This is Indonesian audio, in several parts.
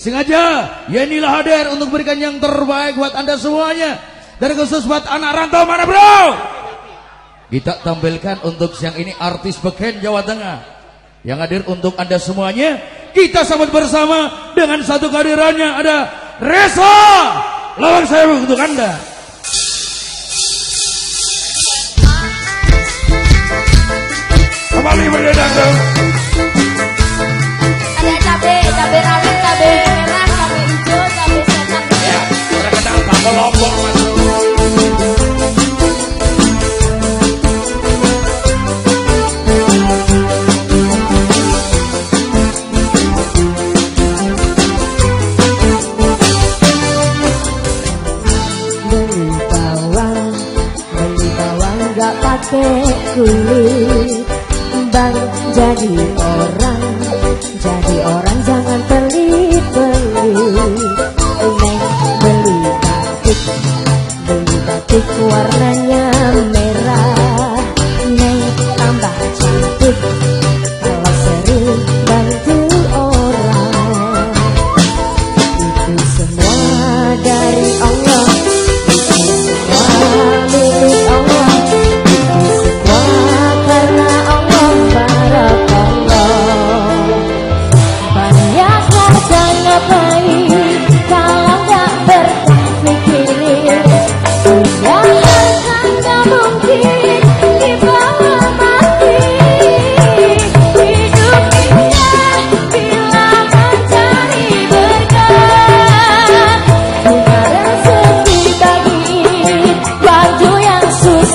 Sengaja ya Yeni lah hadir untuk berikan yang terbaik buat anda semuanya. Dari khusus buat anak rantau mana bro? Kita tampilkan untuk siang ini artis beken Jawa Tengah. Yang hadir untuk anda semuanya Kita sambut bersama dengan satu kehadirannya ada Reza. Lawan saya untuk anda. kulit. Bang jadi orang Jadi orang jangan pelit-pelit. Neng beli batik Beli batik warna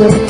with